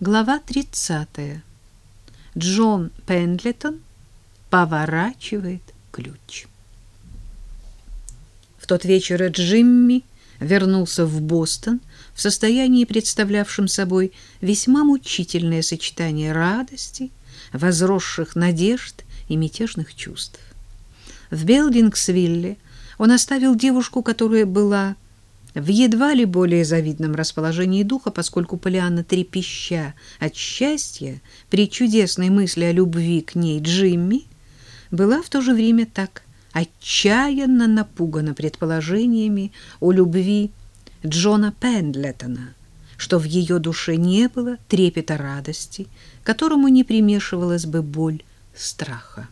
Глава 30. Джон Пендлетон поворачивает ключ. В тот вечер Джимми вернулся в Бостон в состоянии, представлявшем собой весьма мучительное сочетание радости, возросших надежд и мятежных чувств. В Белдингсвилле он оставил девушку, которая была в едва ли более завидном расположении духа, поскольку Полианна, трепеща от счастья при чудесной мысли о любви к ней Джимми, была в то же время так отчаянно напугана предположениями о любви Джона Пендлетона, что в ее душе не было трепета радости, которому не примешивалась бы боль страха.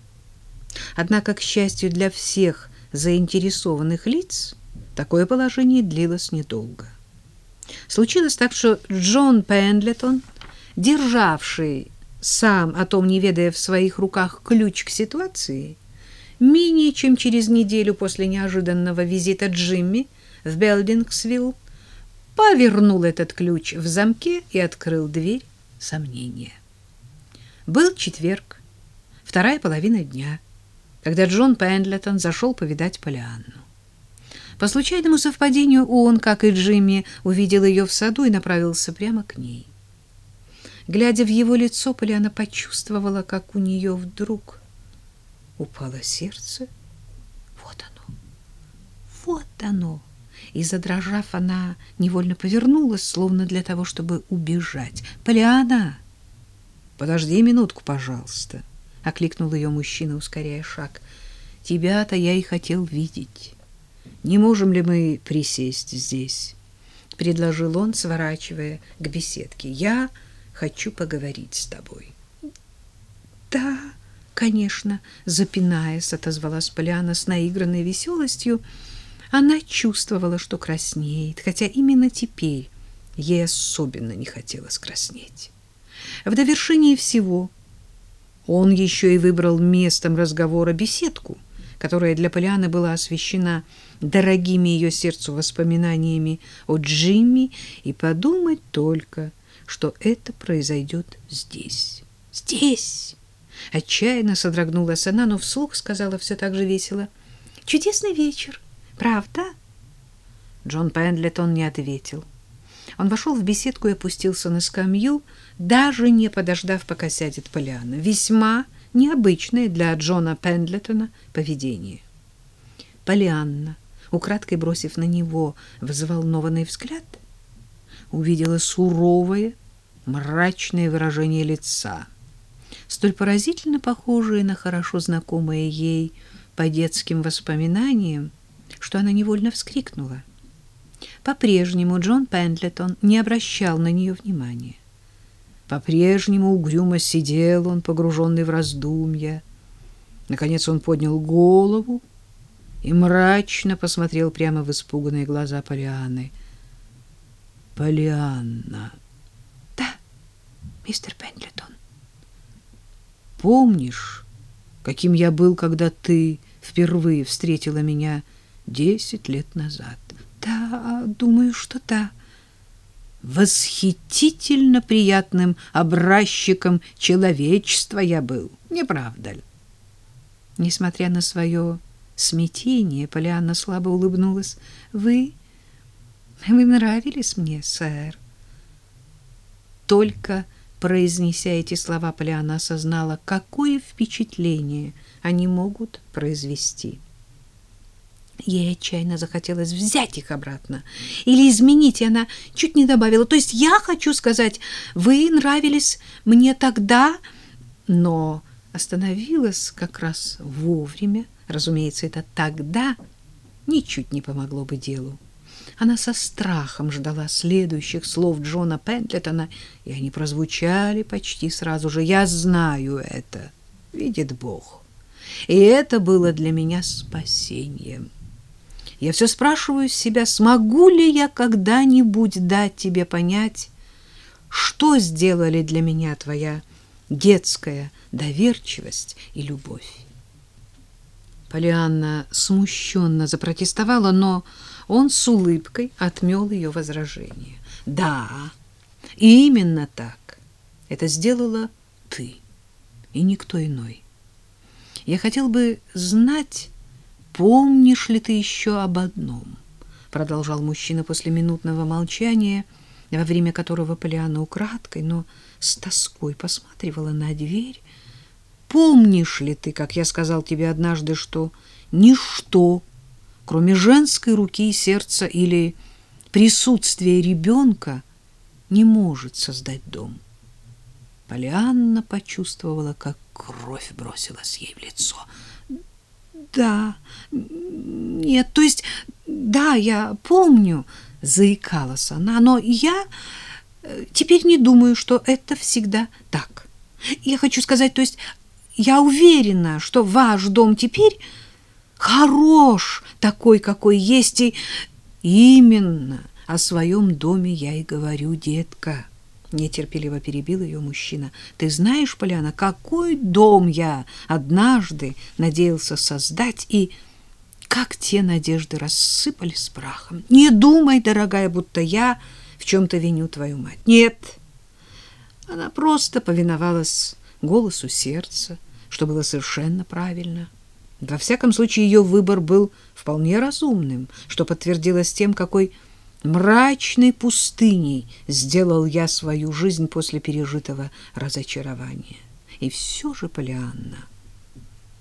Однако, к счастью для всех заинтересованных лиц, Такое положение длилось недолго. Случилось так, что Джон Пендлетон, державший сам, о том не ведая в своих руках, ключ к ситуации, менее чем через неделю после неожиданного визита Джимми в Белдингсвилл, повернул этот ключ в замке и открыл дверь сомнения. Был четверг, вторая половина дня, когда Джон Пендлетон зашел повидать Полианну. По случайному совпадению он, как и Джимми, увидел ее в саду и направился прямо к ней. Глядя в его лицо, Поляна почувствовала, как у нее вдруг упало сердце. Вот оно, вот оно. И, задрожав, она невольно повернулась, словно для того, чтобы убежать. «Поляна!» «Подожди минутку, пожалуйста», — окликнул ее мужчина, ускоряя шаг. «Тебя-то я и хотел видеть». Не можем ли мы присесть здесь? предложил он, сворачивая к беседке. Я хочу поговорить с тобой. Да, конечно, запинаясь, отозвалась Поляна с наигранной веселостью. Она чувствовала, что краснеет, хотя именно теперь ей особенно не хотелось краснеть. В довершении всего он еще и выбрал местом разговора беседку, которая для Поляны была освещена дорогими ее сердцу воспоминаниями о Джимми, и подумать только, что это произойдет здесь. Здесь! Отчаянно содрогнулась она, но вслух сказала все так же весело. «Чудесный вечер, правда?» Джон Пендлетон не ответил. Он вошел в беседку и опустился на скамью, даже не подождав, пока сядет Поляна. Весьма необычное для Джона Пендлетона поведение. Полианна украдкой бросив на него взволнованный взгляд, увидела суровое, мрачное выражение лица, столь поразительно похожее на хорошо знакомое ей по детским воспоминаниям, что она невольно вскрикнула. По-прежнему Джон Пендлетон не обращал на нее внимания. По-прежнему угрюмо сидел он, погруженный в раздумья. Наконец он поднял голову и мрачно посмотрел прямо в испуганные глаза Полианы. Полианна. Да, мистер Пендлетон. Помнишь, каким я был, когда ты впервые встретила меня десять лет назад? Да, думаю, что да. Восхитительно приятным образчиком человечества я был, не правда ли? Несмотря на свое смятение, Полианна слабо улыбнулась. «Вы... вы нравились мне, сэр». Только произнеся эти слова, Полианна осознала, какое впечатление они могут произвести. Ей отчаянно захотелось взять их обратно или изменить, и она чуть не добавила. То есть я хочу сказать, вы нравились мне тогда, но остановилась как раз вовремя, Разумеется, это тогда ничуть не помогло бы делу. Она со страхом ждала следующих слов Джона Пендлетона, и они прозвучали почти сразу же. «Я знаю это, видит Бог, и это было для меня спасением. Я все спрашиваю себя, смогу ли я когда-нибудь дать тебе понять, что сделали для меня твоя детская доверчивость и любовь. Полианна смущенно запротестовала, но он с улыбкой отмел ее возражение. Да, именно так. Это сделала ты и никто иной. Я хотел бы знать, помнишь ли ты еще об одном, продолжал мужчина после минутного молчания, во время которого Полианна украдкой, но с тоской посматривала на дверь. Помнишь ли ты, как я сказал тебе однажды, что ничто, кроме женской руки и сердца или присутствия ребенка, не может создать дом? Полианна почувствовала, как кровь бросилась ей в лицо. Да, нет, то есть, да, я помню, заикалась она, но я э, теперь не думаю, что это всегда так. Я хочу сказать, то есть, я уверена, что ваш дом теперь хорош, такой, какой есть, и именно о своем доме я и говорю, детка. Нетерпеливо перебил ее мужчина. Ты знаешь, Поляна, какой дом я однажды надеялся создать, и как те надежды рассыпались прахом. Не думай, дорогая, будто я в чем-то виню твою мать. Нет, она просто повиновалась голосу сердца, что было совершенно правильно. Во всяком случае, ее выбор был вполне разумным, что подтвердилось тем, какой мрачной пустыней сделал я свою жизнь после пережитого разочарования. И все же, Полианна,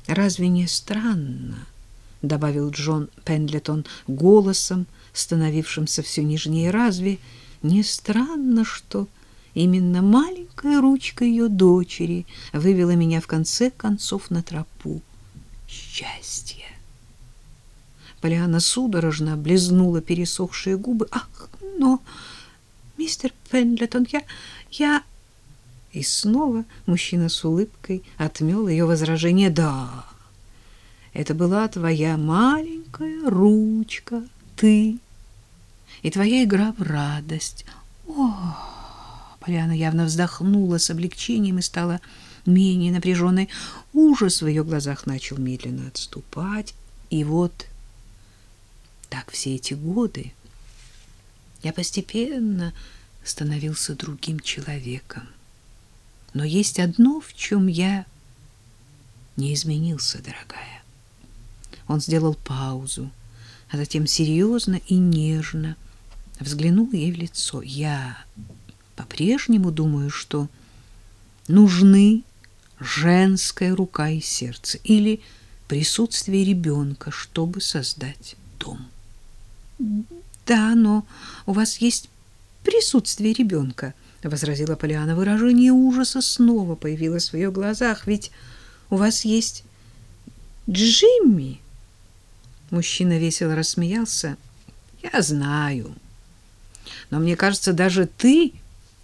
разве не странно, — добавил Джон Пендлетон голосом, становившимся все нежнее, — разве не странно, что именно маленькая ручка ее дочери вывела меня в конце концов на тропу счастья? Полиана судорожно облизнула пересохшие губы. «Ах, но, мистер Пендлетон, я... я...» И снова мужчина с улыбкой отмел ее возражение. «Да, это была твоя маленькая ручка, ты, и твоя игра в радость. О, Поляна явно вздохнула с облегчением и стала менее напряженной. Ужас в ее глазах начал медленно отступать. И вот так все эти годы я постепенно становился другим человеком. Но есть одно, в чем я не изменился, дорогая. Он сделал паузу, а затем серьезно и нежно взглянул ей в лицо. Я по-прежнему думаю, что нужны женская рука и сердце или присутствие ребенка, чтобы создать дом. Да, но у вас есть присутствие ребенка, возразила Полиана. Выражение ужаса снова появилось в ее глазах. Ведь у вас есть Джимми. Мужчина весело рассмеялся. Я знаю. Но мне кажется, даже ты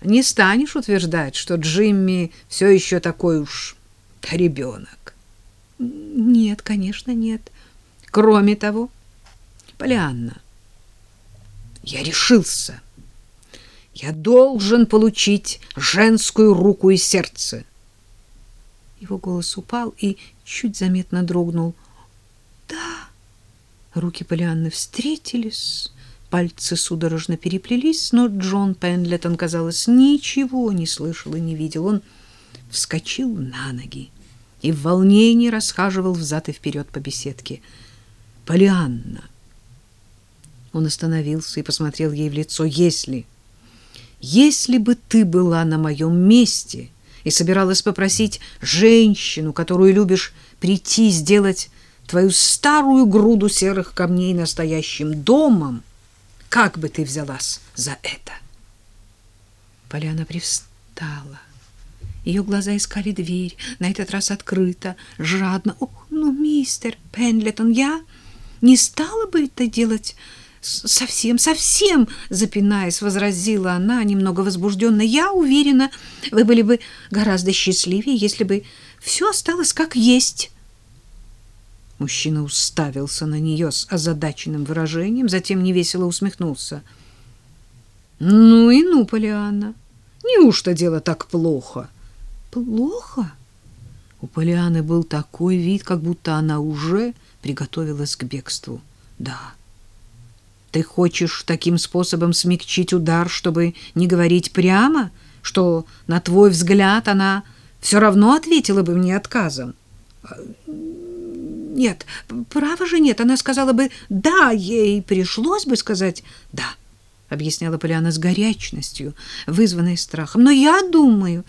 не станешь утверждать, что Джимми все еще такой уж ребенок. Нет, конечно, нет. Кроме того, Полианна, я решился. Я должен получить женскую руку и сердце. Его голос упал и чуть заметно дрогнул. Да. Руки Полианны встретились, пальцы судорожно переплелись, но Джон Пендлетон, казалось, ничего не слышал и не видел. Он вскочил на ноги и в волнении расхаживал взад и вперед по беседке. Полианна он остановился и посмотрел ей в лицо. «Если... если бы ты была на моем месте и собиралась попросить женщину, которую любишь, прийти сделать твою старую груду серых камней настоящим домом, как бы ты взялась за это?» Поляна привстала. Ее глаза искали дверь, на этот раз открыто, жадно. «Ох, ну, мистер Пендлетон, я не стала бы это делать совсем, совсем, запинаясь, возразила она, немного возбужденно. Я уверена, вы были бы гораздо счастливее, если бы все осталось как есть. Мужчина уставился на нее с озадаченным выражением, затем невесело усмехнулся. Ну и ну, Полианна, неужто дело так плохо? Плохо? У Полианы был такой вид, как будто она уже приготовилась к бегству. Да. Ты хочешь таким способом смягчить удар, чтобы не говорить прямо, что, на твой взгляд, она все равно ответила бы мне отказом. Нет, право же нет. Она сказала бы «да», ей пришлось бы сказать «да», — объясняла Поляна с горячностью, вызванной страхом. Но я думаю,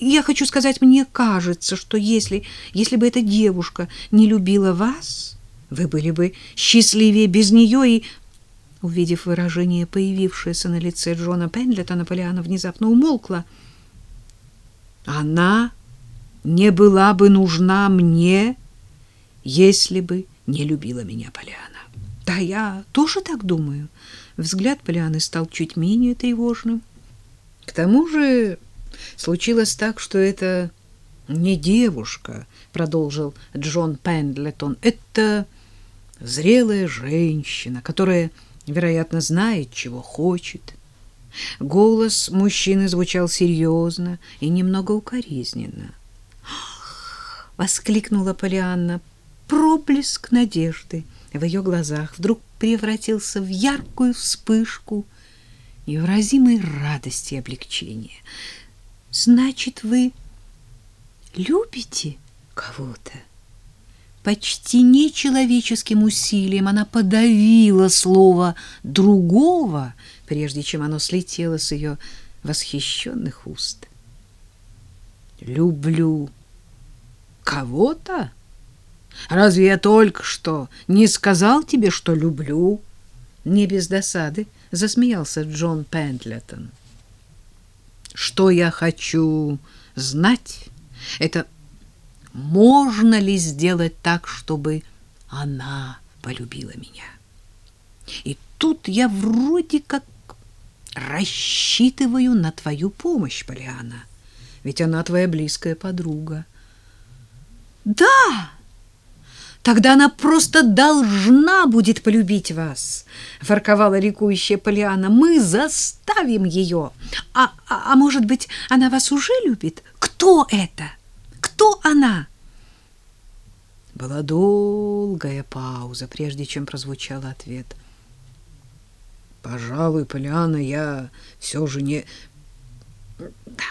я хочу сказать, мне кажется, что если, если бы эта девушка не любила вас, вы были бы счастливее без нее и... Увидев выражение, появившееся на лице Джона Пендлета, Полиана внезапно умолкла. Она не была бы нужна мне, если бы не любила меня Полиана. Да, я тоже так думаю. Взгляд Полианы стал чуть менее тревожным. К тому же случилось так, что это не девушка, продолжил Джон Пендлетон. Это зрелая женщина, которая, вероятно, знает, чего хочет. Голос мужчины звучал серьезно и немного укоризненно. «Ах!» — воскликнула Полианна. Проблеск надежды в ее глазах вдруг превратился в яркую вспышку невыразимой радости и облегчения. «Значит, вы любите кого-то?» Почти нечеловеческим усилием она подавила слово «другого», прежде чем оно слетело с ее восхищенных уст. «Люблю кого-то? Разве я только что не сказал тебе, что люблю?» Не без досады засмеялся Джон Пендлетон. «Что я хочу знать, это можно ли сделать так, чтобы она полюбила меня. И тут я вроде как рассчитываю на твою помощь, Полиана, ведь она твоя близкая подруга. Да, тогда она просто должна будет полюбить вас, ворковала ликующая Полиана. Мы заставим ее. А, а, а может быть, она вас уже любит? Кто это? Кто она? Была долгая пауза, прежде чем прозвучал ответ. Пожалуй, Поляна, я все же не... Да,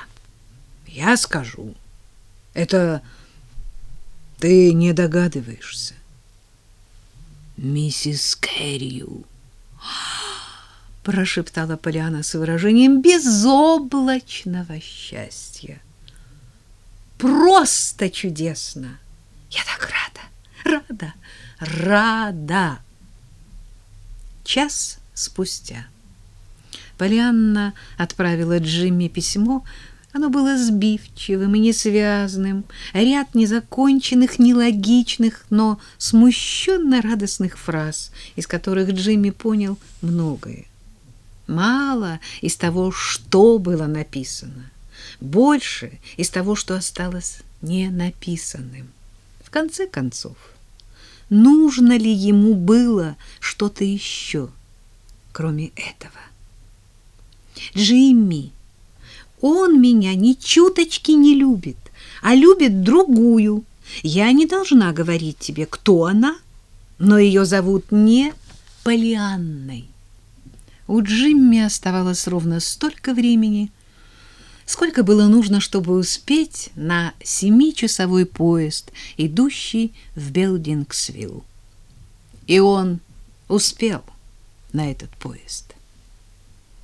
я скажу. Это ты не догадываешься. Миссис Кэррию прошептала Поляна с выражением безоблачного счастья просто чудесно. Я так рада, рада, рада. Час спустя Полианна отправила Джимми письмо. Оно было сбивчивым и несвязным, ряд незаконченных, нелогичных, но смущенно радостных фраз, из которых Джимми понял многое. Мало из того, что было написано больше из того, что осталось не написанным. В конце концов, нужно ли ему было что-то еще, кроме этого? Джимми, он меня ни чуточки не любит, а любит другую. Я не должна говорить тебе, кто она, но ее зовут не Полианной. У Джимми оставалось ровно столько времени, сколько было нужно, чтобы успеть на семичасовой поезд, идущий в Белдингсвилл. И он успел на этот поезд.